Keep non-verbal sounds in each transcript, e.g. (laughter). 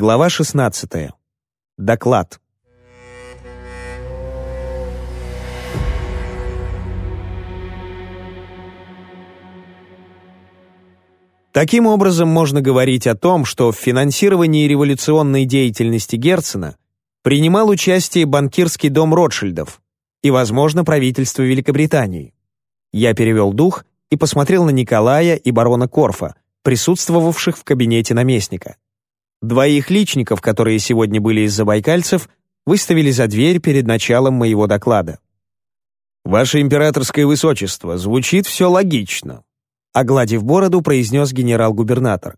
Глава 16. Доклад. Таким образом, можно говорить о том, что в финансировании революционной деятельности Герцена принимал участие банкирский дом Ротшильдов и, возможно, правительство Великобритании. Я перевел дух и посмотрел на Николая и барона Корфа, присутствовавших в кабинете наместника. Двоих личников, которые сегодня были из забайкальцев, выставили за дверь перед началом моего доклада. «Ваше императорское высочество, звучит все логично», огладив бороду, произнес генерал-губернатор.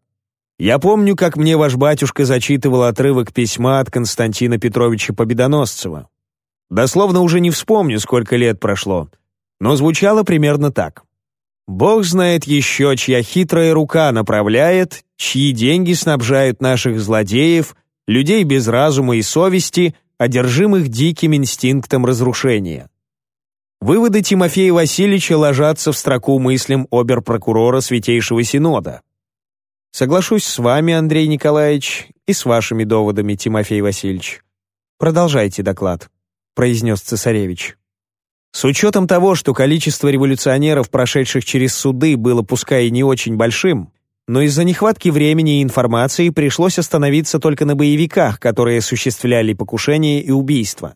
«Я помню, как мне ваш батюшка зачитывал отрывок письма от Константина Петровича Победоносцева. Дословно уже не вспомню, сколько лет прошло, но звучало примерно так. Бог знает еще, чья хитрая рука направляет, чьи деньги снабжают наших злодеев, людей без разума и совести, одержимых диким инстинктом разрушения. Выводы Тимофея Васильевича ложатся в строку мыслям обер-прокурора Святейшего Синода. Соглашусь с вами, Андрей Николаевич, и с вашими доводами, Тимофей Васильевич. Продолжайте доклад, произнес цесаревич. С учетом того, что количество революционеров, прошедших через суды, было пускай и не очень большим, но из-за нехватки времени и информации пришлось остановиться только на боевиках, которые осуществляли покушения и убийства.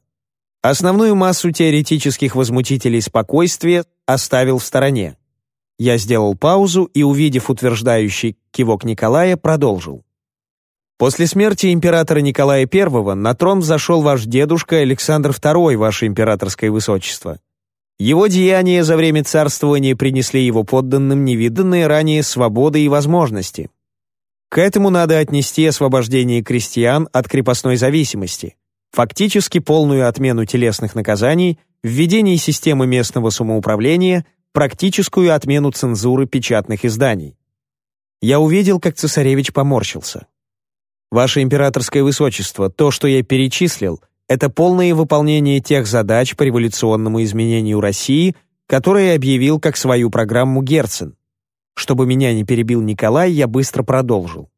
Основную массу теоретических возмутителей спокойствия оставил в стороне. Я сделал паузу и, увидев утверждающий кивок Николая, продолжил. После смерти императора Николая I на трон взошел ваш дедушка Александр II, ваше императорское высочество. Его деяния за время царствования принесли его подданным невиданные ранее свободы и возможности. К этому надо отнести освобождение крестьян от крепостной зависимости, фактически полную отмену телесных наказаний, введение системы местного самоуправления, практическую отмену цензуры печатных изданий. Я увидел, как цесаревич поморщился. «Ваше императорское высочество, то, что я перечислил — это полное выполнение тех задач по революционному изменению России, которые объявил как свою программу Герцен. Чтобы меня не перебил Николай, я быстро продолжил.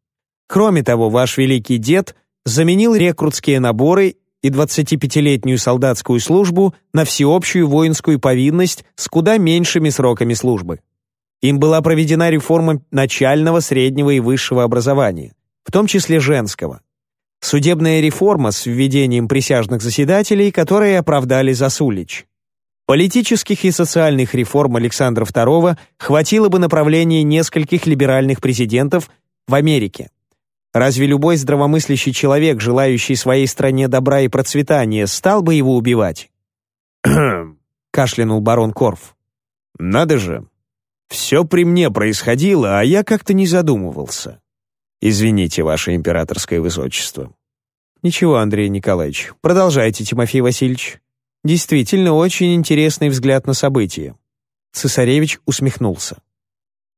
Кроме того, ваш великий дед заменил рекрутские наборы и 25-летнюю солдатскую службу на всеобщую воинскую повинность с куда меньшими сроками службы. Им была проведена реформа начального, среднего и высшего образования, в том числе женского. Судебная реформа с введением присяжных заседателей, которые оправдали Засулич. Политических и социальных реформ Александра II хватило бы направления нескольких либеральных президентов в Америке. Разве любой здравомыслящий человек, желающий своей стране добра и процветания, стал бы его убивать? (clears throat) кашлянул барон Корф. «Надо же! Все при мне происходило, а я как-то не задумывался. Извините, ваше императорское высочество. Ничего, Андрей Николаевич, продолжайте, Тимофей Васильевич. Действительно, очень интересный взгляд на события. Цесаревич усмехнулся.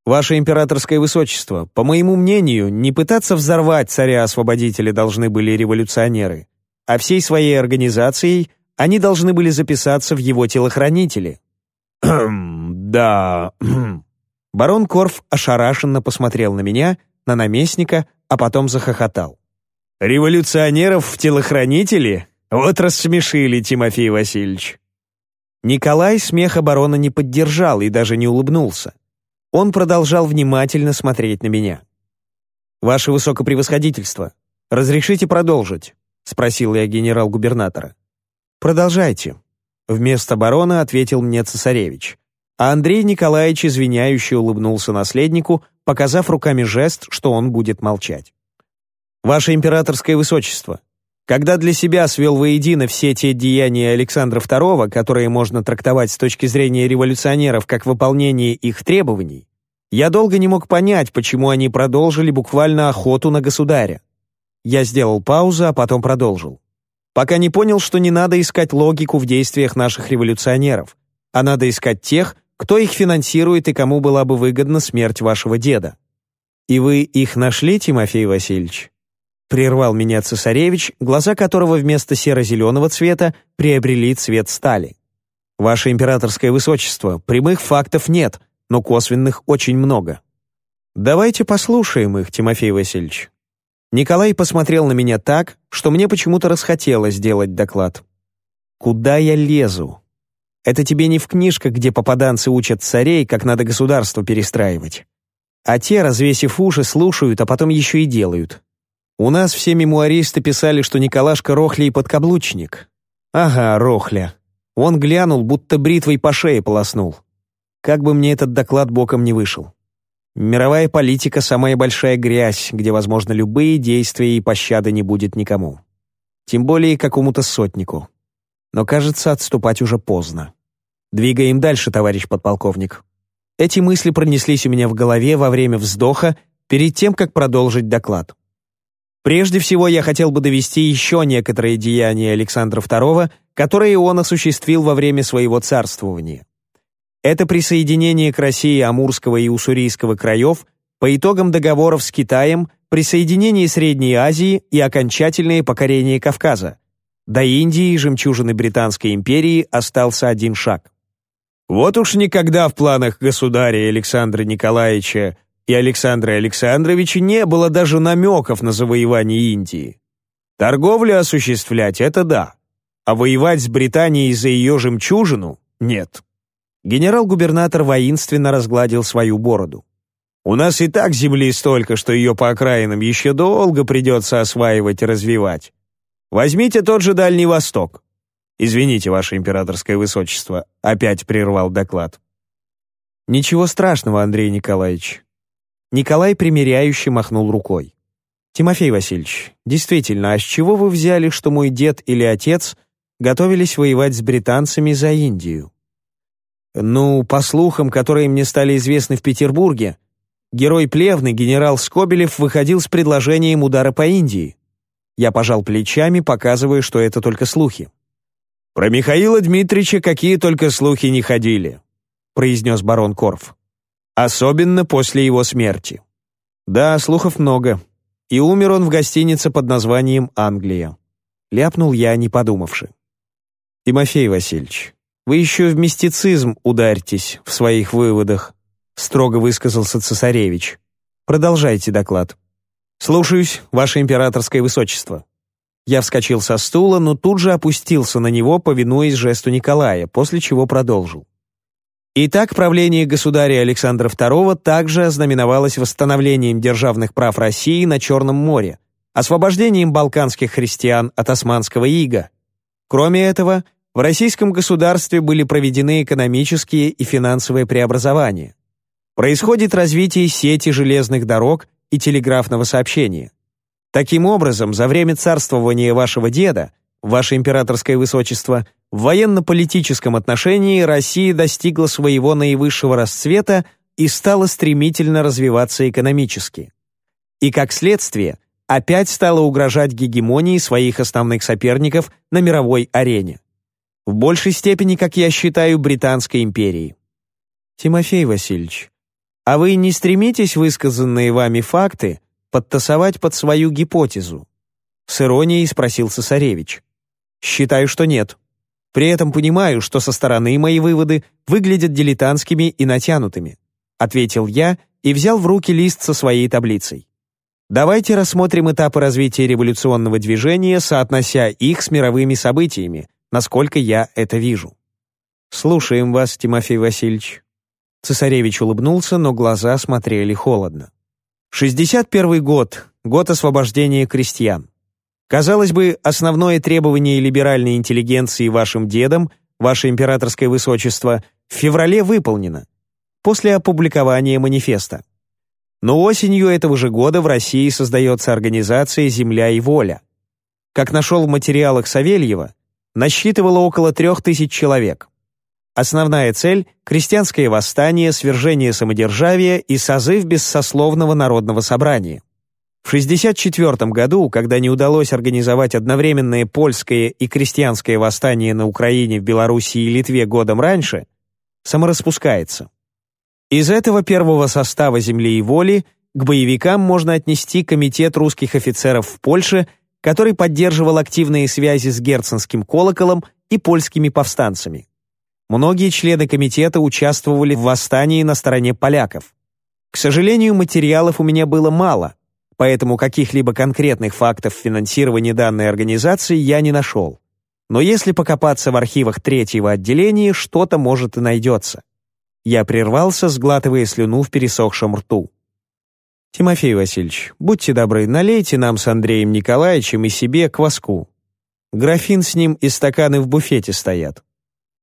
Ваше императорское высочество, по моему мнению, не пытаться взорвать царя-освободителя должны были революционеры, а всей своей организацией они должны были записаться в его телохранители. да. Барон Корф ошарашенно посмотрел на меня — на наместника, а потом захохотал. «Революционеров в телохранители? Вот рассмешили, Тимофей Васильевич!» Николай смех оборона не поддержал и даже не улыбнулся. Он продолжал внимательно смотреть на меня. «Ваше высокопревосходительство, разрешите продолжить?» — спросил я генерал-губернатора. «Продолжайте», — вместо барона ответил мне цесаревич. А Андрей Николаевич извиняюще улыбнулся наследнику, показав руками жест, что он будет молчать. «Ваше императорское высочество, когда для себя свел воедино все те деяния Александра II, которые можно трактовать с точки зрения революционеров как выполнение их требований, я долго не мог понять, почему они продолжили буквально охоту на государя. Я сделал паузу, а потом продолжил. Пока не понял, что не надо искать логику в действиях наших революционеров, а надо искать тех, кто их финансирует и кому была бы выгодна смерть вашего деда. И вы их нашли, Тимофей Васильевич? Прервал меня цесаревич, глаза которого вместо серо-зеленого цвета приобрели цвет стали. Ваше императорское высочество, прямых фактов нет, но косвенных очень много. Давайте послушаем их, Тимофей Васильевич. Николай посмотрел на меня так, что мне почему-то расхотелось сделать доклад. «Куда я лезу? Это тебе не в книжках, где попаданцы учат царей, как надо государство перестраивать. А те, развесив уши, слушают, а потом еще и делают. У нас все мемуаристы писали, что Николашка Рохля и подкаблучник. Ага, Рохля. Он глянул, будто бритвой по шее полоснул. Как бы мне этот доклад боком не вышел. Мировая политика — самая большая грязь, где, возможно, любые действия и пощады не будет никому. Тем более какому-то сотнику. Но, кажется, отступать уже поздно. Двигаем дальше, товарищ подполковник. Эти мысли пронеслись у меня в голове во время вздоха перед тем, как продолжить доклад. Прежде всего, я хотел бы довести еще некоторые деяния Александра II, которые он осуществил во время своего царствования. Это присоединение к России Амурского и Уссурийского краев по итогам договоров с Китаем, присоединение Средней Азии и окончательное покорение Кавказа. До Индии и жемчужины Британской империи остался один шаг. Вот уж никогда в планах государя Александра Николаевича и Александра Александровича не было даже намеков на завоевание Индии. Торговлю осуществлять — это да, а воевать с Британией за ее жемчужину — нет. Генерал-губернатор воинственно разгладил свою бороду. «У нас и так земли столько, что ее по окраинам еще долго придется осваивать и развивать. Возьмите тот же Дальний Восток. Извините, ваше императорское высочество», — опять прервал доклад. «Ничего страшного, Андрей Николаевич. Николай примиряюще махнул рукой. «Тимофей Васильевич, действительно, а с чего вы взяли, что мой дед или отец готовились воевать с британцами за Индию?» «Ну, по слухам, которые мне стали известны в Петербурге, герой Плевны, генерал Скобелев, выходил с предложением удара по Индии. Я пожал плечами, показывая, что это только слухи. «Про Михаила Дмитриевича какие только слухи не ходили», произнес барон Корф. Особенно после его смерти. Да, слухов много. И умер он в гостинице под названием «Англия». Ляпнул я, не подумавши. Тимофей Васильевич, вы еще в мистицизм ударьтесь в своих выводах, строго высказался цесаревич. Продолжайте доклад. Слушаюсь, ваше императорское высочество. Я вскочил со стула, но тут же опустился на него, повинуясь жесту Николая, после чего продолжил. Итак, правление государя Александра II также ознаменовалось восстановлением державных прав России на Черном море, освобождением балканских христиан от османского ига. Кроме этого, в российском государстве были проведены экономические и финансовые преобразования. Происходит развитие сети железных дорог и телеграфного сообщения. Таким образом, за время царствования вашего деда, ваше императорское высочество – в военно-политическом отношении Россия достигла своего наивысшего расцвета и стала стремительно развиваться экономически. И как следствие, опять стала угрожать гегемонии своих основных соперников на мировой арене. В большей степени, как я считаю, Британской империи. Тимофей Васильевич, а вы не стремитесь высказанные вами факты подтасовать под свою гипотезу? С иронией спросил цесаревич. Считаю, что нет. При этом понимаю, что со стороны мои выводы выглядят дилетантскими и натянутыми», ответил я и взял в руки лист со своей таблицей. Давайте рассмотрим этапы развития революционного движения, соотнося их с мировыми событиями, насколько я это вижу. Слушаем вас, Тимофей Васильевич. Цесаревич улыбнулся, но глаза смотрели холодно. 61 год, год освобождения крестьян. Казалось бы, основное требование либеральной интеллигенции вашим дедам, ваше императорское высочество, в феврале выполнено, после опубликования манифеста. Но осенью этого же года в России создается организация «Земля и воля». Как нашел в материалах Савельева, насчитывало около трех тысяч человек. Основная цель – крестьянское восстание, свержение самодержавия и созыв бессословного народного собрания. В 1964 году, когда не удалось организовать одновременное польское и крестьянское восстание на Украине, в Белоруссии и Литве годом раньше, самораспускается. Из этого первого состава «Земли и воли» к боевикам можно отнести Комитет русских офицеров в Польше, который поддерживал активные связи с герценским колоколом и польскими повстанцами. Многие члены комитета участвовали в восстании на стороне поляков. К сожалению, материалов у меня было мало – поэтому каких-либо конкретных фактов финансирования данной организации я не нашел. Но если покопаться в архивах третьего отделения, что-то может и найдется. Я прервался, сглатывая слюну в пересохшем рту. «Тимофей Васильевич, будьте добры, налейте нам с Андреем Николаевичем и себе кваску. Графин с ним и стаканы в буфете стоят».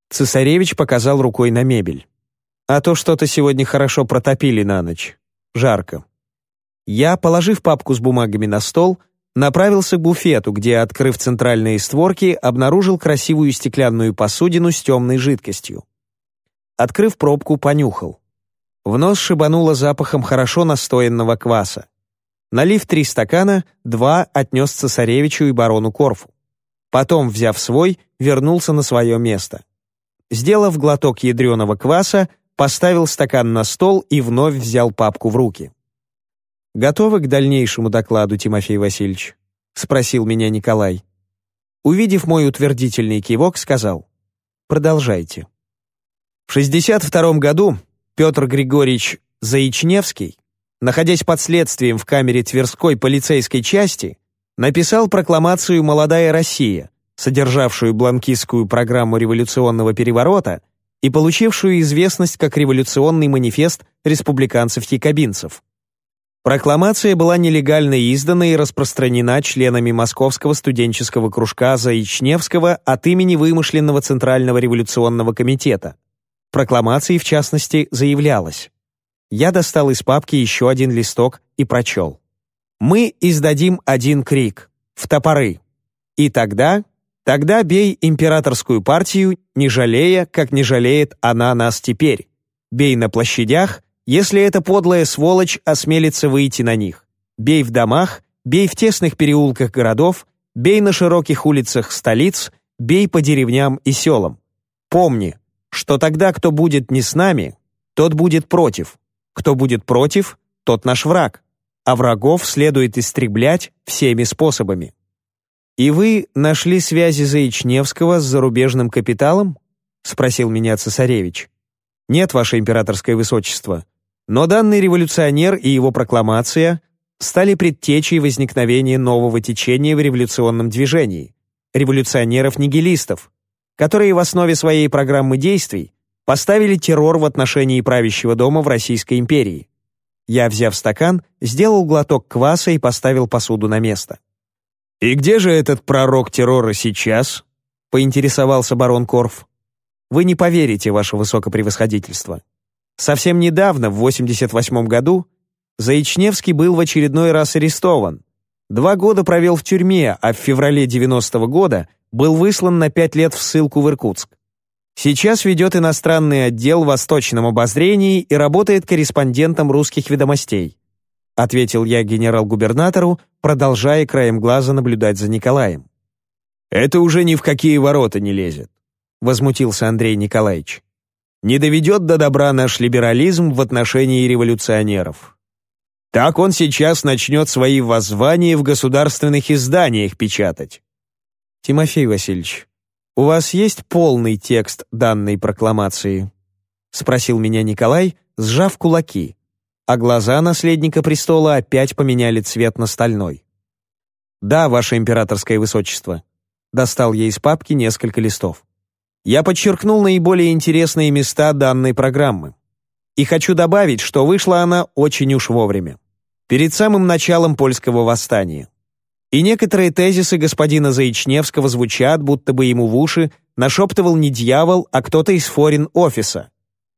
Цесаревич показал рукой на мебель. «А то что-то сегодня хорошо протопили на ночь. Жарко». Я, положив папку с бумагами на стол, направился к буфету, где, открыв центральные створки, обнаружил красивую стеклянную посудину с темной жидкостью. Открыв пробку, понюхал. В нос шибануло запахом хорошо настоянного кваса. Налив три стакана, два отнес цесаревичу и барону Корфу. Потом, взяв свой, вернулся на свое место. Сделав глоток ядреного кваса, поставил стакан на стол и вновь взял папку в руки. «Готовы к дальнейшему докладу, Тимофей Васильевич?» — спросил меня Николай. Увидев мой утвердительный кивок, сказал «Продолжайте». В 62 году Петр Григорьевич Заичневский, находясь под следствием в камере Тверской полицейской части, написал прокламацию «Молодая Россия», содержавшую бланкистскую программу революционного переворота и получившую известность как революционный манифест республиканцев-якобинцев. Прокламация была нелегально издана и распространена членами Московского студенческого кружка Заичневского от имени вымышленного Центрального революционного комитета – прокламации, в частности, заявлялось. Я достал из папки еще один листок и прочел. «Мы издадим один крик. В топоры. И тогда, тогда бей императорскую партию, не жалея, как не жалеет она нас теперь. Бей на площадях, если эта подлая сволочь осмелится выйти на них. Бей в домах, бей в тесных переулках городов, бей на широких улицах столиц, бей по деревням и селам. Помни, что тогда, кто будет не с нами, тот будет против. Кто будет против, тот наш враг. А врагов следует истреблять всеми способами. «И вы нашли связи Заичневского с зарубежным капиталом?» — спросил меня цесаревич. «Нет, ваше императорское высочество. Но данный революционер и его прокламация стали предтечей возникновения нового течения в революционном движении — революционеров-нигилистов, которые в основе своей программы действий поставили террор в отношении правящего дома в Российской империи. Я, взяв стакан, сделал глоток кваса и поставил посуду на место. «И где же этот пророк террора сейчас?» — поинтересовался барон Корф. «Вы не поверите, ваше высокопревосходительство. Совсем недавно, в 88 году, Заичневский был в очередной раз арестован. Два года провел в тюрьме, а в феврале 90 -го года был выслан на пять лет в ссылку в Иркутск. Сейчас ведет иностранный отдел в Восточном обозрении и работает корреспондентом русских ведомостей. Ответил я генерал-губернатору, продолжая краем глаза наблюдать за Николаем. «Это уже ни в какие ворота не лезет», — возмутился Андрей Николаевич. «Не доведет до добра наш либерализм в отношении революционеров. Так он сейчас начнет свои воззвания в государственных изданиях печатать. «Тимофей Васильевич, у вас есть полный текст данной прокламации?» — спросил меня Николай, сжав кулаки, а глаза наследника престола опять поменяли цвет на стальной. «Да, ваше императорское высочество», — достал я из папки несколько листов. «Я подчеркнул наиболее интересные места данной программы. И хочу добавить, что вышла она очень уж вовремя. Перед самым началом польского восстания. И некоторые тезисы господина Заичневского звучат, будто бы ему в уши нашептывал не дьявол, а кто-то из форин-офиса.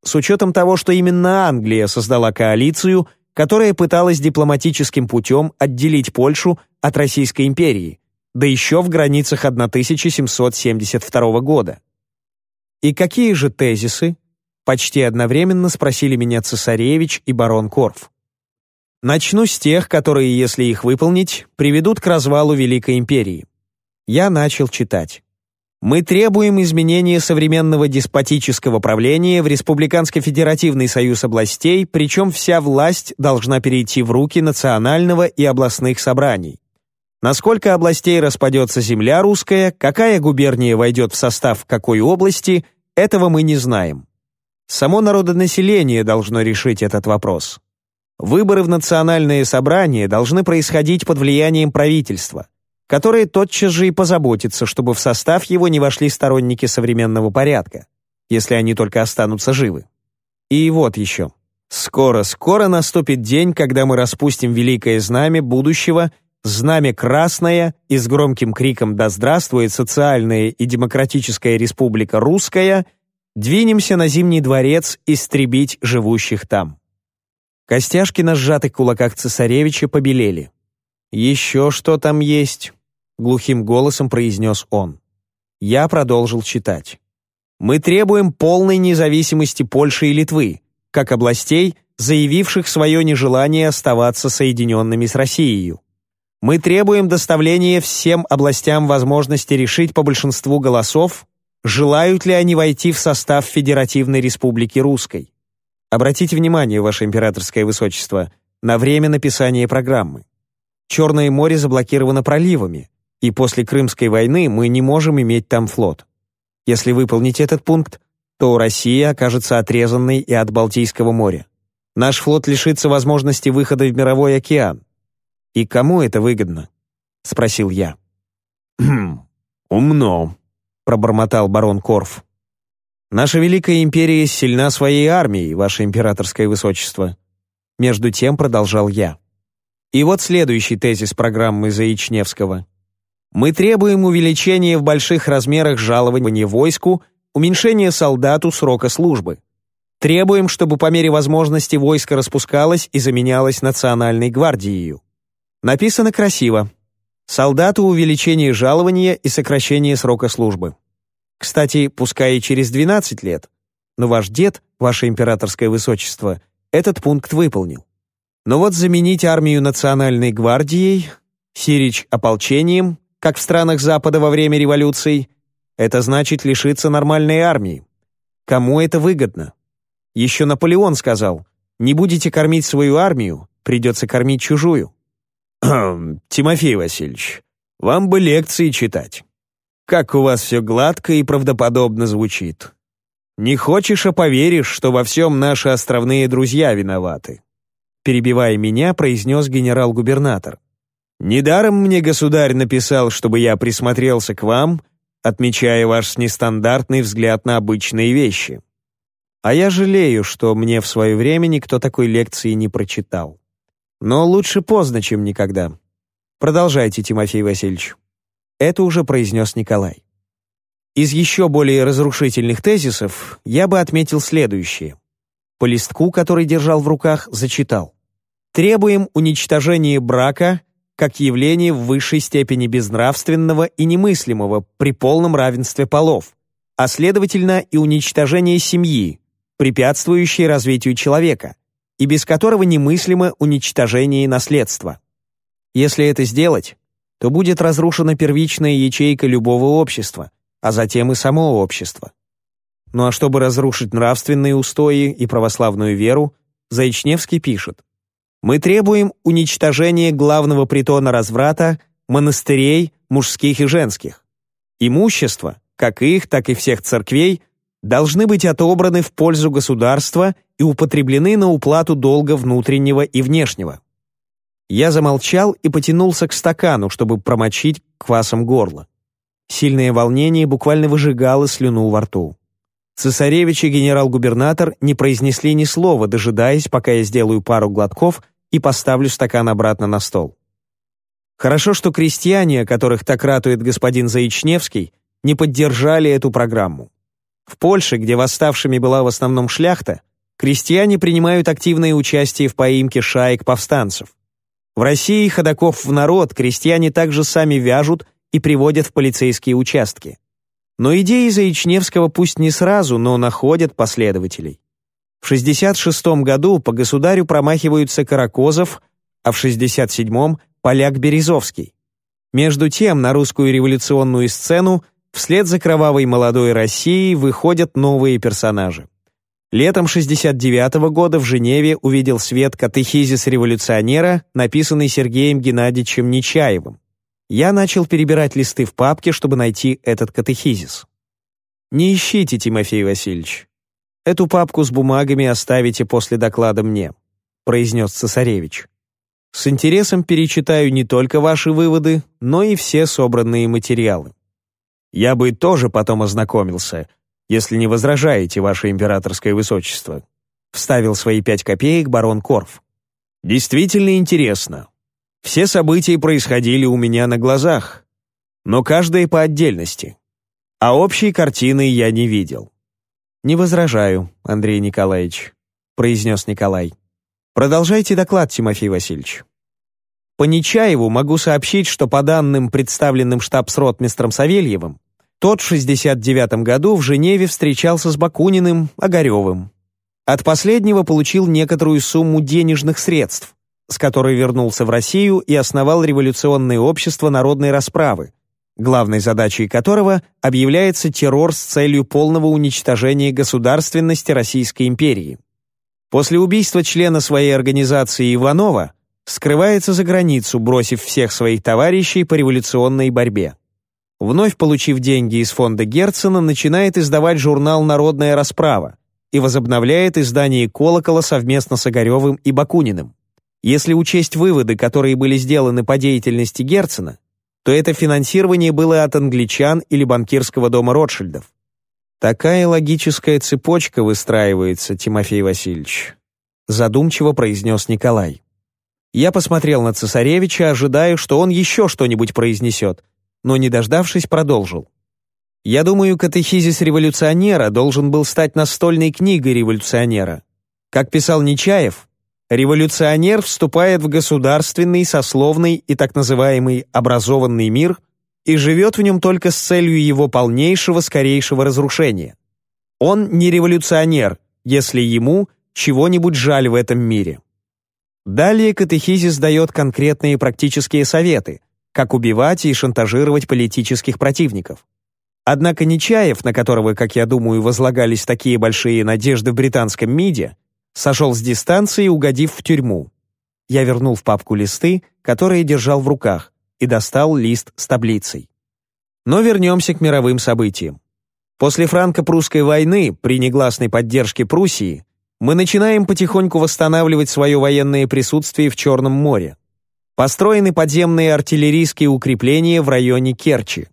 С учетом того, что именно Англия создала коалицию, которая пыталась дипломатическим путем отделить Польшу от Российской империи, да еще в границах 1772 года. И какие же тезисы? Почти одновременно спросили меня цесаревич и барон Корф. Начну с тех, которые, если их выполнить, приведут к развалу Великой Империи. Я начал читать. Мы требуем изменения современного деспотического правления в Республиканско-федеративный союз областей, причем вся власть должна перейти в руки национального и областных собраний. Насколько областей распадется земля русская, какая губерния войдет в состав какой области, этого мы не знаем. Само народонаселение должно решить этот вопрос. Выборы в национальные собрания должны происходить под влиянием правительства, которое тотчас же и позаботится, чтобы в состав его не вошли сторонники современного порядка, если они только останутся живы. И вот еще. Скоро-скоро наступит день, когда мы распустим великое знамя будущего, знамя красное, и с громким криком «Да здравствует социальная и демократическая республика русская!» двинемся на Зимний дворец истребить живущих там. Костяшки на сжатых кулаках цесаревича побелели. «Еще что там есть?» — глухим голосом произнес он. Я продолжил читать. «Мы требуем полной независимости Польши и Литвы, как областей, заявивших свое нежелание оставаться соединенными с Россией. Мы требуем доставления всем областям возможности решить по большинству голосов, желают ли они войти в состав Федеративной Республики Русской. Обратите внимание, Ваше Императорское Высочество, на время написания программы. Черное море заблокировано проливами, и после Крымской войны мы не можем иметь там флот. Если выполнить этот пункт, то Россия окажется отрезанной и от Балтийского моря. Наш флот лишится возможности выхода в мировой океан. И кому это выгодно? Спросил я. «Хм, умно», — пробормотал барон Корф. «Наша Великая Империя сильна своей армией, Ваше Императорское Высочество». Между тем продолжал я. И вот следующий тезис программы Заичневского. Мы требуем увеличения в больших размерах жалования войску уменьшение солдату срока службы. Требуем, чтобы по мере возможности войско распускалось и заменялось национальной гвардией. Написано красиво. Солдату увеличение жалования и сокращение срока службы. Кстати, пускай и через 12 лет, но ваш дед, ваше императорское высочество, этот пункт выполнил. Но вот заменить армию национальной гвардией, Сирич ополчением, как в странах Запада во время революций, это значит лишиться нормальной армии. Кому это выгодно? Еще Наполеон сказал, не будете кормить свою армию, придется кормить чужую. (clears throat) Тимофей Васильевич, вам бы лекции читать. Как у вас все гладко и правдоподобно звучит. Не хочешь, а поверишь, что во всем наши островные друзья виноваты. Перебивая меня, произнес генерал-губернатор. Недаром мне государь написал, чтобы я присмотрелся к вам отмечая ваш нестандартный взгляд на обычные вещи. А я жалею, что мне в свое время никто такой лекции не прочитал. Но лучше поздно, чем никогда. Продолжайте, Тимофей Васильевич. Это уже произнес Николай. Из еще более разрушительных тезисов я бы отметил следующее. По листку, который держал в руках, зачитал. «Требуем уничтожения брака как явление в высшей степени безнравственного и немыслимого при полном равенстве полов, а следовательно и уничтожение семьи, препятствующей развитию человека, и без которого немыслимо уничтожение наследства. Если это сделать, то будет разрушена первичная ячейка любого общества, а затем и само общество. Ну а чтобы разрушить нравственные устои и православную веру, Заичневский пишет, мы требуем уничтожения главного притона разврата, монастырей, мужских и женских. Имущество, как их, так и всех церквей, должны быть отобраны в пользу государства и употреблены на уплату долга внутреннего и внешнего. Я замолчал и потянулся к стакану, чтобы промочить квасом горло. Сильное волнение буквально выжигало слюну во рту. Цесаревич и генерал-губернатор не произнесли ни слова, дожидаясь, пока я сделаю пару глотков и поставлю стакан обратно на стол. Хорошо, что крестьяне, о которых так ратует господин Заичневский, не поддержали эту программу. В Польше, где восставшими была в основном шляхта, крестьяне принимают активное участие в поимке шаек повстанцев. В России ходаков в народ крестьяне также сами вяжут и приводят в полицейские участки. Но идеи Заичневского пусть не сразу, но находят последователей. В 66 году по государю промахиваются Каракозов, а в 67-м – поляк Березовский. Между тем на русскую революционную сцену вслед за кровавой молодой Россией выходят новые персонажи. Летом 69 -го года в Женеве увидел свет катехизис революционера, написанный Сергеем Геннадьевичем Нечаевым я начал перебирать листы в папке, чтобы найти этот катехизис. Не ищите, Тимофей Васильевич. Эту папку с бумагами оставите после доклада мне. произнес цесаревич. «С интересом перечитаю не только ваши выводы, но и все собранные материалы. Я бы тоже потом ознакомился, если не возражаете, ваше императорское высочество», вставил свои пять копеек барон Корф. «Действительно интересно. Все события происходили у меня на глазах, но каждое по отдельности, а общей картины я не видел». «Не возражаю, Андрей Николаевич», — произнес Николай. «Продолжайте доклад, Тимофей Васильевич». По Нечаеву могу сообщить, что по данным, представленным штабс-ротмистром Савельевым, тот в 69 году в Женеве встречался с Бакуниным, Огаревым. От последнего получил некоторую сумму денежных средств, с которой вернулся в Россию и основал революционное общество народной расправы, главной задачей которого объявляется террор с целью полного уничтожения государственности Российской империи. После убийства члена своей организации Иванова скрывается за границу, бросив всех своих товарищей по революционной борьбе вновь получив деньги из фонда Герцена, начинает издавать журнал «Народная расправа» и возобновляет издание «Колокола» совместно с Огаревым и Бакуниным. Если учесть выводы, которые были сделаны по деятельности Герцена, то это финансирование было от англичан или банкирского дома Ротшильдов. Такая логическая цепочка выстраивается, Тимофей Васильевич, задумчиво произнес Николай. Я посмотрел на цесаревича, ожидая, что он еще что-нибудь произнесет, но, не дождавшись, продолжил. «Я думаю, катехизис революционера должен был стать настольной книгой революционера. Как писал Нечаев, революционер вступает в государственный, сословный и так называемый образованный мир и живет в нем только с целью его полнейшего, скорейшего разрушения. Он не революционер, если ему чего-нибудь жаль в этом мире». Далее катехизис дает конкретные практические советы – как убивать и шантажировать политических противников. Однако Нечаев, на которого, как я думаю, возлагались такие большие надежды в британском МИДе, сошел с дистанции, угодив в тюрьму. Я вернул в папку листы, которые держал в руках, и достал лист с таблицей. Но вернемся к мировым событиям. После франко-прусской войны, при негласной поддержке Пруссии, мы начинаем потихоньку восстанавливать свое военное присутствие в Черном море. Построены подземные артиллерийские укрепления в районе Керчи.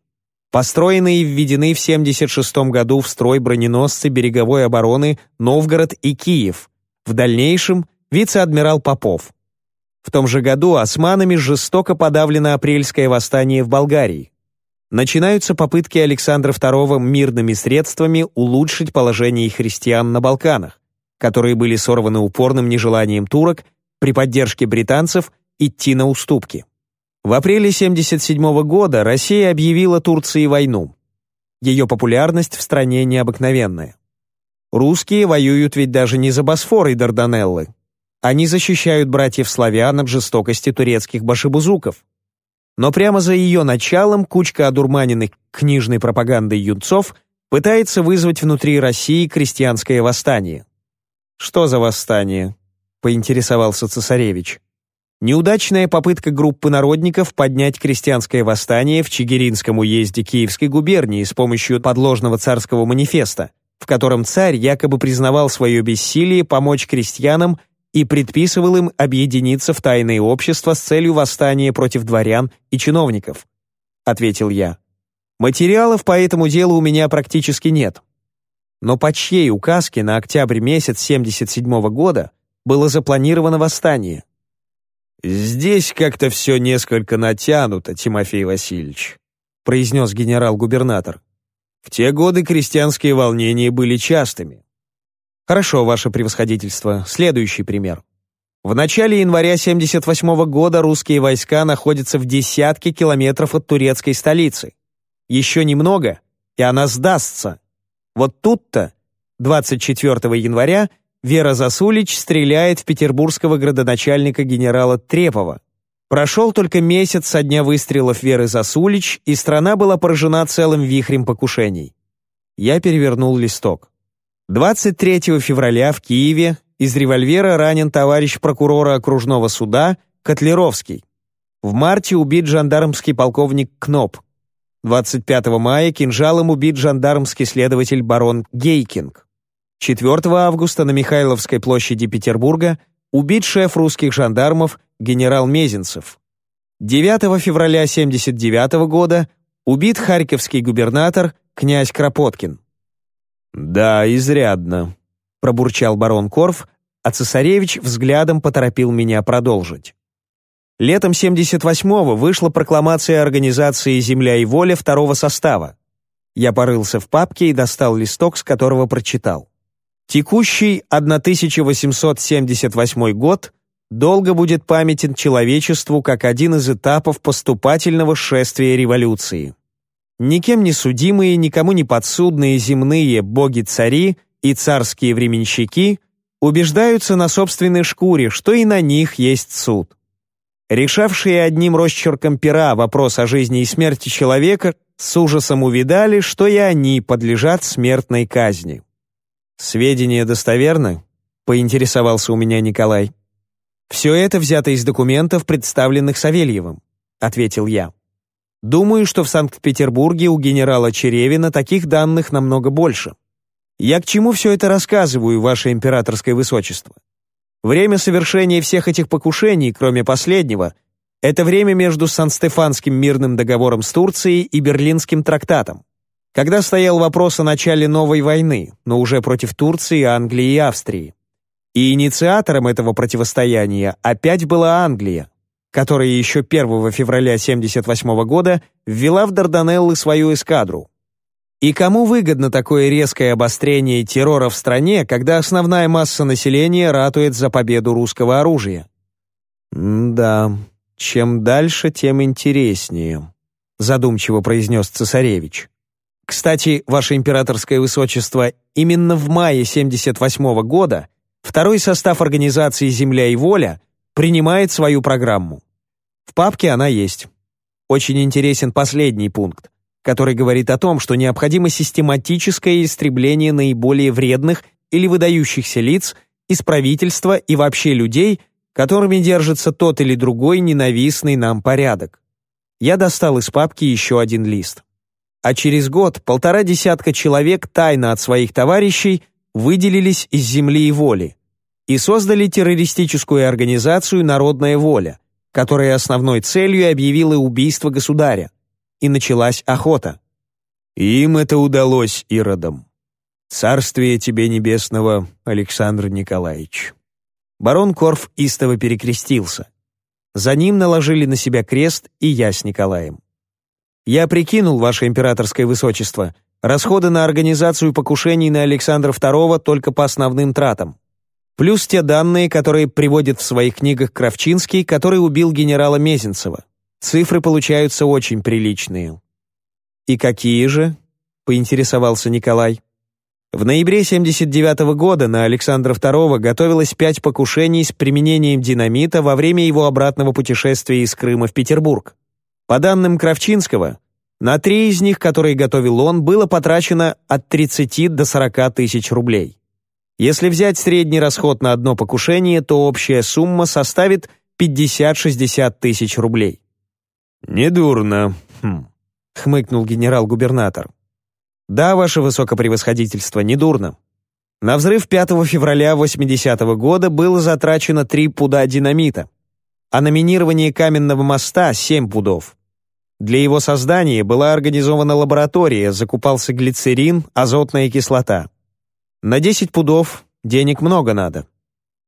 Построены и введены в 1976 году в строй броненосцы береговой обороны Новгород и Киев. В дальнейшем вице-адмирал Попов. В том же году османами жестоко подавлено апрельское восстание в Болгарии. Начинаются попытки Александра II мирными средствами улучшить положение христиан на Балканах, которые были сорваны упорным нежеланием турок при поддержке британцев идти на уступки. В апреле 1977 года Россия объявила Турции войну. Ее популярность в стране необыкновенная. Русские воюют ведь даже не за Босфор и Дарданеллы. Они защищают братьев-славян от жестокости турецких башибузуков. Но прямо за ее началом кучка одурманенных книжной пропагандой юнцов пытается вызвать внутри России крестьянское восстание. «Что за восстание?» — поинтересовался цесаревич. Неудачная попытка группы народников поднять крестьянское восстание в Чигиринском уезде Киевской губернии с помощью подложного царского манифеста, в котором царь якобы признавал свое бессилие помочь крестьянам и предписывал им объединиться в тайные общества с целью восстания против дворян и чиновников. Ответил я. Материалов по этому делу у меня практически нет. Но по чьей указке на октябрь месяц 77 года было запланировано восстание? «Здесь как-то все несколько натянуто, Тимофей Васильевич», произнес генерал-губернатор. «В те годы крестьянские волнения были частыми». «Хорошо, ваше превосходительство. Следующий пример. В начале января 78 года русские войска находятся в десятке километров от турецкой столицы. Еще немного, и она сдастся. Вот тут-то, 24 января, Вера Засулич стреляет в петербургского градоначальника генерала Трепова. Прошел только месяц со дня выстрелов Веры Засулич, и страна была поражена целым вихрем покушений. Я перевернул листок. 23 февраля в Киеве из револьвера ранен товарищ прокурора окружного суда Котлеровский. В марте убит жандармский полковник Кноп. 25 мая кинжалом убит жандармский следователь барон Гейкинг. 4 августа на Михайловской площади Петербурга убит шеф русских жандармов генерал Мезенцев. 9 февраля 1979 года убит харьковский губернатор князь Кропоткин. «Да, изрядно», — пробурчал барон Корф, а цесаревич взглядом поторопил меня продолжить. Летом 78-го вышла прокламация организации «Земля и воля» второго состава. Я порылся в папке и достал листок, с которого прочитал. Текущий 1878 год долго будет памятен человечеству как один из этапов поступательного шествия революции. Никем не судимые, никому не подсудные земные боги-цари и царские временщики убеждаются на собственной шкуре, что и на них есть суд. Решавшие одним росчерком пера вопрос о жизни и смерти человека с ужасом увидали, что и они подлежат смертной казни. «Сведения достоверны?» — поинтересовался у меня Николай. «Все это взято из документов, представленных Савельевым», — ответил я. «Думаю, что в Санкт-Петербурге у генерала Черевина таких данных намного больше. Я к чему все это рассказываю, ваше императорское высочество? Время совершения всех этих покушений, кроме последнего, это время между Сан-Стефанским мирным договором с Турцией и Берлинским трактатом, когда стоял вопрос о начале новой войны, но уже против Турции, Англии и Австрии. И инициатором этого противостояния опять была Англия, которая еще 1 февраля 1978 года ввела в Дарданеллы свою эскадру. И кому выгодно такое резкое обострение террора в стране, когда основная масса населения ратует за победу русского оружия? «Да, чем дальше, тем интереснее», — задумчиво произнес цесаревич. «Кстати, ваше императорское высочество, именно в мае 78 года Второй состав организации «Земля и воля» принимает свою программу. В папке она есть. Очень интересен последний пункт, который говорит о том, что необходимо систематическое истребление наиболее вредных или выдающихся лиц из правительства и вообще людей, которыми держится тот или другой ненавистный нам порядок. Я достал из папки еще один лист. А через год полтора десятка человек тайно от своих товарищей выделились из земли и воли и создали террористическую организацию «Народная воля», которая основной целью объявила убийство государя, и началась охота. Им это удалось иродам. Царствие тебе небесного, Александр Николаевич. Барон Корф истово перекрестился. За ним наложили на себя крест и я с Николаем. Я прикинул, ваше императорское высочество, расходы на организацию покушений на Александра II только по основным тратам. Плюс те данные, которые приводит в своих книгах Кравчинский, который убил генерала Мезенцева. Цифры получаются очень приличные. «И какие же?» — поинтересовался Николай. В ноябре 79 -го года на Александра II готовилось пять покушений с применением динамита во время его обратного путешествия из Крыма в Петербург. По данным Кравчинского, на три из них, которые готовил он, было потрачено от 30 до 40 тысяч рублей. Если взять средний расход на одно покушение, то общая сумма составит 50-60 тысяч рублей. «Недурно», хм, — хмыкнул генерал-губернатор. «Да, ваше высокопревосходительство, недурно. На взрыв 5 февраля 80 -го года было затрачено 3 пуда динамита, а на минирование каменного моста — 7 пудов. Для его создания была организована лаборатория, закупался глицерин, азотная кислота. На 10 пудов денег много надо.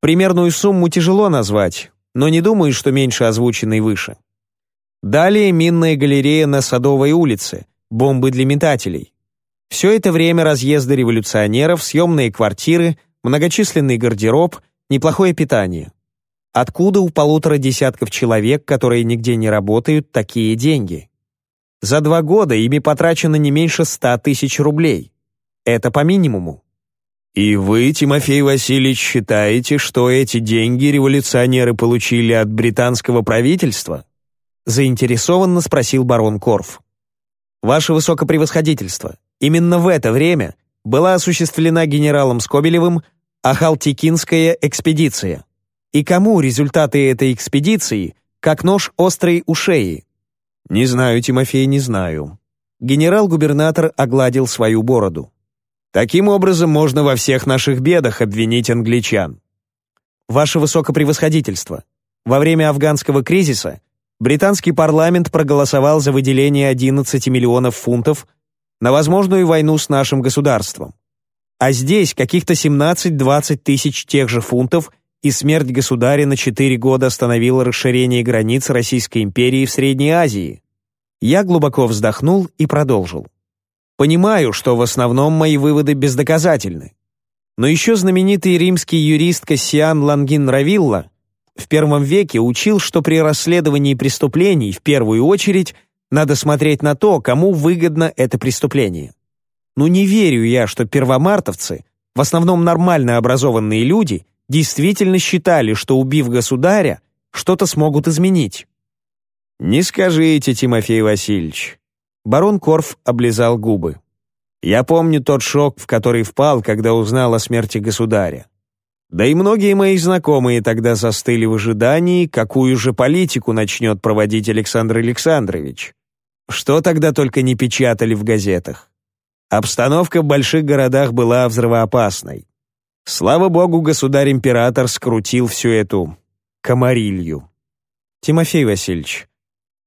Примерную сумму тяжело назвать, но не думаю, что меньше озвученной выше. Далее минная галерея на Садовой улице, бомбы для метателей. Все это время разъезды революционеров, съемные квартиры, многочисленный гардероб, неплохое питание. Откуда у полутора десятков человек, которые нигде не работают, такие деньги? За два года ими потрачено не меньше ста тысяч рублей. Это по минимуму. И вы, Тимофей Васильевич, считаете, что эти деньги революционеры получили от британского правительства? Заинтересованно спросил барон Корф. Ваше высокопревосходительство, именно в это время была осуществлена генералом Скобелевым Ахалтикинская экспедиция. И кому результаты этой экспедиции, как нож острый у шеи? Не знаю, Тимофей, не знаю. Генерал-губернатор огладил свою бороду. Таким образом, можно во всех наших бедах обвинить англичан. Ваше высокопревосходительство, во время афганского кризиса британский парламент проголосовал за выделение 11 миллионов фунтов на возможную войну с нашим государством. А здесь каких-то 17-20 тысяч тех же фунтов и смерть государя на 4 года остановила расширение границ Российской империи в Средней Азии. Я глубоко вздохнул и продолжил. Понимаю, что в основном мои выводы бездоказательны. Но еще знаменитый римский юрист Кассиан Лангин Равилла в первом веке учил, что при расследовании преступлений в первую очередь надо смотреть на то, кому выгодно это преступление. Ну не верю я, что первомартовцы, в основном нормально образованные люди, действительно считали, что убив государя, что-то смогут изменить. «Не скажите, Тимофей Васильевич». Барон Корф облизал губы. «Я помню тот шок, в который впал, когда узнал о смерти государя. Да и многие мои знакомые тогда застыли в ожидании, какую же политику начнет проводить Александр Александрович. Что тогда только не печатали в газетах. Обстановка в больших городах была взрывоопасной. Слава богу, государь-император скрутил всю эту комарилью. Тимофей Васильевич,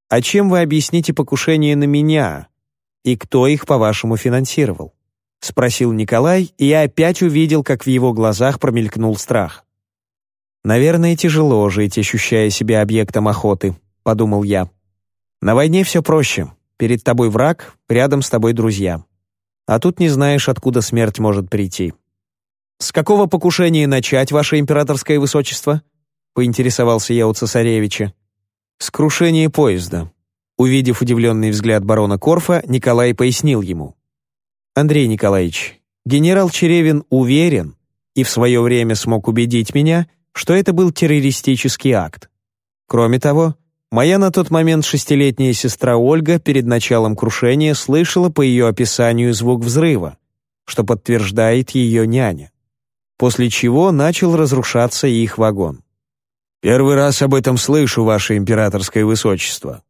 а чем вы объясните покушение на меня? И кто их, по-вашему, финансировал? Спросил Николай, и я опять увидел, как в его глазах промелькнул страх. «Наверное, тяжело жить, ощущая себя объектом охоты», — подумал я. «На войне все проще. Перед тобой враг, рядом с тобой друзья. А тут не знаешь, откуда смерть может прийти». «С какого покушения начать, ваше императорское высочество?» — поинтересовался я у цесаревича. С крушения поезда. Увидев удивленный взгляд барона Корфа, Николай пояснил ему. «Андрей Николаевич, генерал Черевин уверен и в свое время смог убедить меня, что это был террористический акт. Кроме того, моя на тот момент шестилетняя сестра Ольга перед началом крушения слышала по ее описанию звук взрыва, что подтверждает ее няня. После чего начал разрушаться их вагон. «Первый раз об этом слышу, ваше императорское высочество».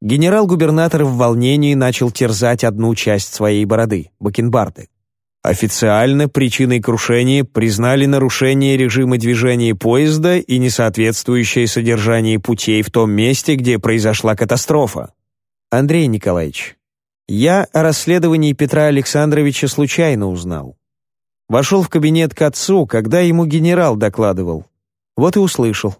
Генерал-губернатор в волнении начал терзать одну часть своей бороды, бакенбарды. Официально причиной крушения признали нарушение режима движения поезда и несоответствующее содержание путей в том месте, где произошла катастрофа. Андрей Николаевич, я о расследовании Петра Александровича случайно узнал. Вошел в кабинет к отцу, когда ему генерал докладывал. Вот и услышал.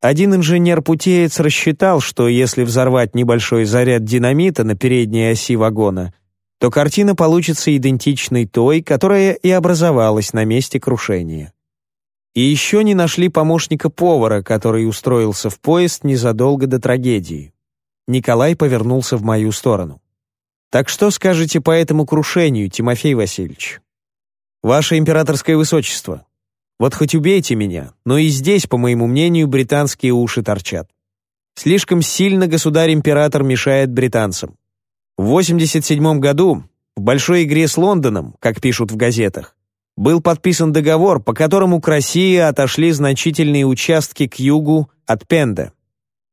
Один инженер-путеец рассчитал, что если взорвать небольшой заряд динамита на передней оси вагона, то картина получится идентичной той, которая и образовалась на месте крушения. И еще не нашли помощника повара, который устроился в поезд незадолго до трагедии. Николай повернулся в мою сторону. «Так что скажете по этому крушению, Тимофей Васильевич?» «Ваше императорское высочество, вот хоть убейте меня, но и здесь, по моему мнению, британские уши торчат. Слишком сильно государь-император мешает британцам. В 87 году в большой игре с Лондоном, как пишут в газетах, был подписан договор, по которому к России отошли значительные участки к югу от Пенда.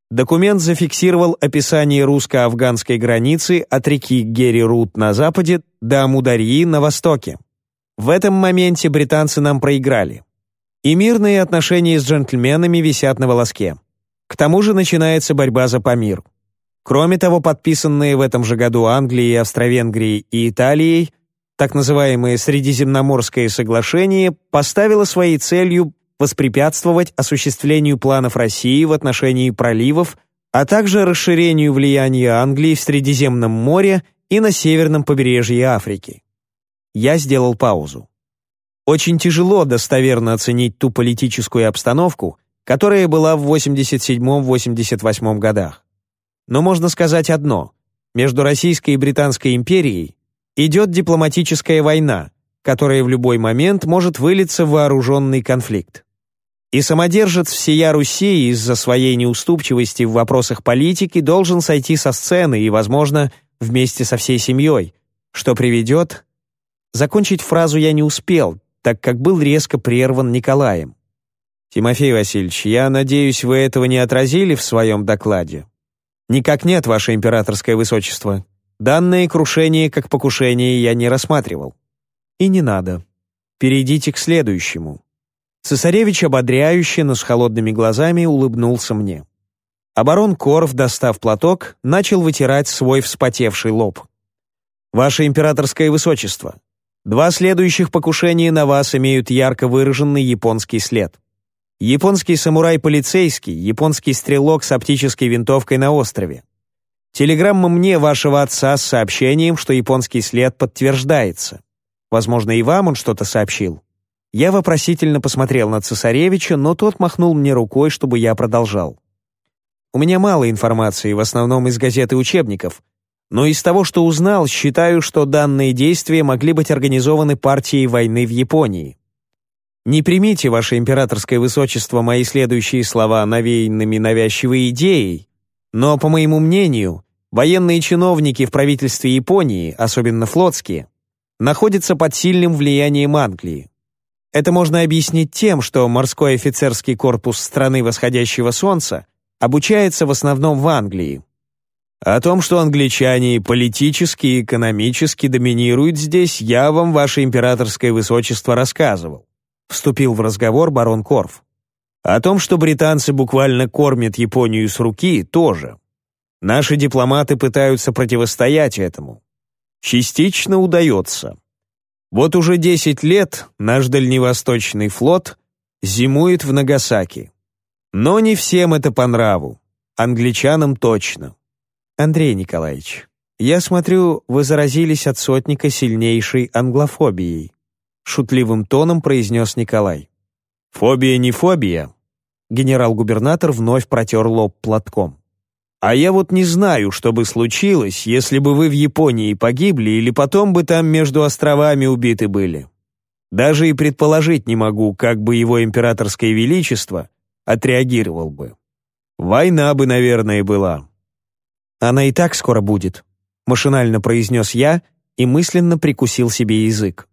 Документ зафиксировал описание русско-афганской границы от реки Герри-Рут на западе до Амударьи на востоке. В этом моменте британцы нам проиграли и мирные отношения с джентльменами висят на волоске. К тому же начинается борьба за Памир. Кроме того, подписанные в этом же году Англией, Австро-Венгрией и Италией так называемое Средиземноморское соглашение поставило своей целью воспрепятствовать осуществлению планов России в отношении проливов, а также расширению влияния Англии в Средиземном море и на северном побережье Африки. Я сделал паузу. Очень тяжело достоверно оценить ту политическую обстановку, которая была в 87-88 годах. Но можно сказать одно. Между Российской и Британской империей идет дипломатическая война, которая в любой момент может вылиться в вооруженный конфликт. И самодержец всея Руси из-за своей неуступчивости в вопросах политики должен сойти со сцены и, возможно, вместе со всей семьей, что приведет... Закончить фразу я не успел, так как был резко прерван Николаем. «Тимофей Васильевич, я надеюсь, вы этого не отразили в своем докладе?» «Никак нет, ваше императорское высочество. Данное крушение как покушение я не рассматривал». «И не надо. Перейдите к следующему. Цесаревич ободряюще, но с холодными глазами улыбнулся мне. А Корф, достав платок, начал вытирать свой вспотевший лоб. «Ваше императорское высочество, два следующих покушения на вас имеют ярко выраженный японский след. Японский самурай-полицейский, японский стрелок с оптической винтовкой на острове. Телеграмма мне вашего отца с сообщением, что японский след подтверждается. Возможно, и вам он что-то сообщил». Я вопросительно посмотрел на цесаревича, но тот махнул мне рукой, чтобы я продолжал. У меня мало информации, в основном из газет и учебников, но из того, что узнал, считаю, что данные действия могли быть организованы партией войны в Японии. Не примите, ваше императорское высочество, мои следующие слова навеянными навязчивой идеей, но, по моему мнению, военные чиновники в правительстве Японии, особенно флотские, находятся под сильным влиянием Англии. Это можно объяснить тем, что морской офицерский корпус страны восходящего солнца обучается в основном в Англии. О том, что англичане политически и экономически доминируют здесь, я вам, ваше императорское высочество, рассказывал. Вступил в разговор барон Корф. О том, что британцы буквально кормят Японию с руки, тоже. Наши дипломаты пытаются противостоять этому. Частично удается. Вот уже 10 лет наш дальневосточный флот зимует в Нагасаки. Но не всем это по нраву. Англичанам точно. Андрей Николаевич, я смотрю, вы заразились от сотника сильнейшей англофобией. Шутливым тоном произнес Николай. Фобия не фобия. Генерал-губернатор вновь протер лоб платком. А я вот не знаю, что бы случилось, если бы вы в Японии погибли или потом бы там между островами убиты были. Даже и предположить не могу, как бы его императорское величество отреагировал бы. Война бы, наверное, была. Она и так скоро будет, машинально произнес я и мысленно прикусил себе язык.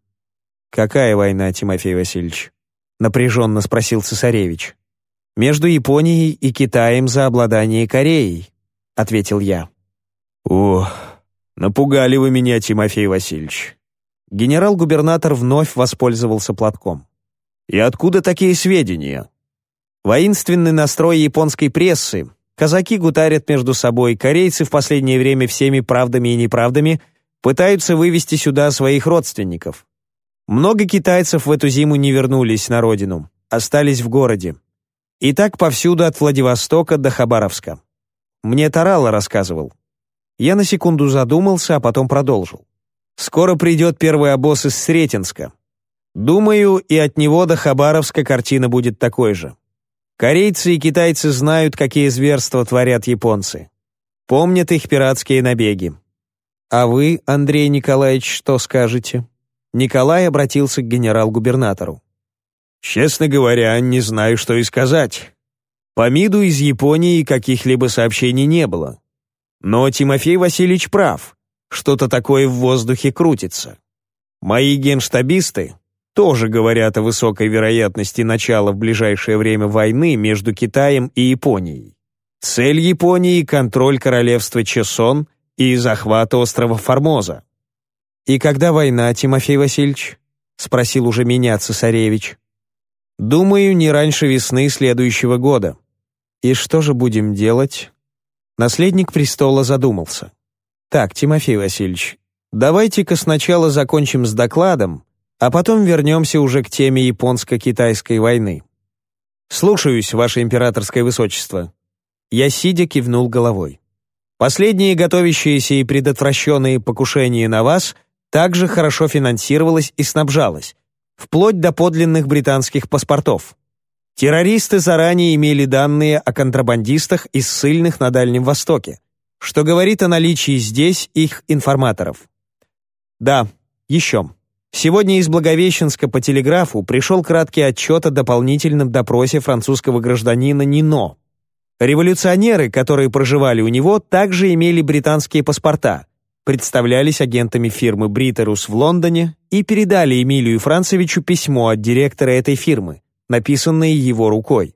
«Какая война, Тимофей Васильевич?» — напряженно спросил цесаревич. «Между Японией и Китаем за обладание Кореей», — ответил я. «Ох, напугали вы меня, Тимофей Васильевич». Генерал-губернатор вновь воспользовался платком. «И откуда такие сведения?» Воинственный настрой японской прессы. Казаки гутарят между собой, корейцы в последнее время всеми правдами и неправдами пытаются вывести сюда своих родственников. Много китайцев в эту зиму не вернулись на родину, остались в городе. И так повсюду от Владивостока до Хабаровска. Мне Тарала рассказывал. Я на секунду задумался, а потом продолжил. Скоро придет первый обоз из Сретенска. Думаю, и от него до Хабаровска картина будет такой же. Корейцы и китайцы знают, какие зверства творят японцы. Помнят их пиратские набеги. А вы, Андрей Николаевич, что скажете? Николай обратился к генерал-губернатору. «Честно говоря, не знаю, что и сказать. По МИДу из Японии каких-либо сообщений не было. Но Тимофей Васильевич прав. Что-то такое в воздухе крутится. Мои генштабисты тоже говорят о высокой вероятности начала в ближайшее время войны между Китаем и Японией. Цель Японии — контроль королевства Чесон и захват острова Формоза. «И когда война, Тимофей Васильевич?» — спросил уже меня цесаревич. «Думаю, не раньше весны следующего года. И что же будем делать?» Наследник престола задумался. «Так, Тимофей Васильевич, давайте-ка сначала закончим с докладом, а потом вернемся уже к теме японско-китайской войны. Слушаюсь, ваше императорское высочество». Я сидя кивнул головой. Последние готовящиеся и предотвращенные покушения на вас также хорошо финансировалась и снабжалась, вплоть до подлинных британских паспортов. Террористы заранее имели данные о контрабандистах и ссыльных на Дальнем Востоке, что говорит о наличии здесь их информаторов. Да, еще. Сегодня из Благовещенска по телеграфу пришел краткий отчет о дополнительном допросе французского гражданина Нино. Революционеры, которые проживали у него, также имели британские паспорта, представлялись агентами фирмы Бритерус в Лондоне и передали Эмилию Францевичу письмо от директора этой фирмы, написанное его рукой.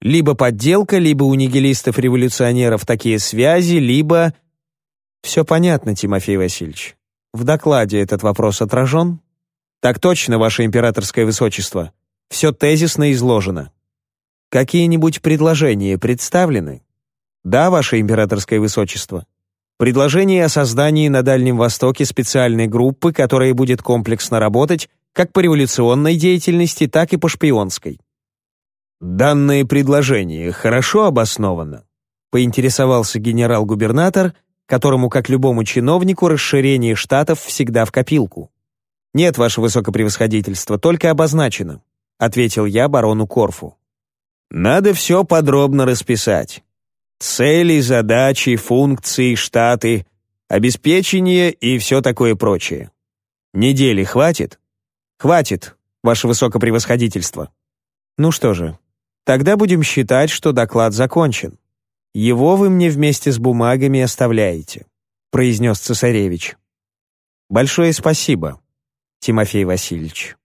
Либо подделка, либо у нигилистов-революционеров такие связи, либо... Все понятно, Тимофей Васильевич. В докладе этот вопрос отражен? Так точно, ваше императорское высочество. Все тезисно изложено. Какие-нибудь предложения представлены? Да, Ваше Императорское Высочество. Предложение о создании на Дальнем Востоке специальной группы, которая будет комплексно работать как по революционной деятельности, так и по шпионской. Данное предложение хорошо обосновано, поинтересовался генерал-губернатор, которому, как любому чиновнику, расширение штатов всегда в копилку. «Нет, ваше высокопревосходительство, только обозначено», ответил я барону Корфу. «Надо все подробно расписать. Цели, задачи, функции, штаты, обеспечение и все такое прочее. Недели хватит?» «Хватит, ваше высокопревосходительство». «Ну что же, тогда будем считать, что доклад закончен. Его вы мне вместе с бумагами оставляете», произнес цесаревич. «Большое спасибо», Тимофей Васильевич.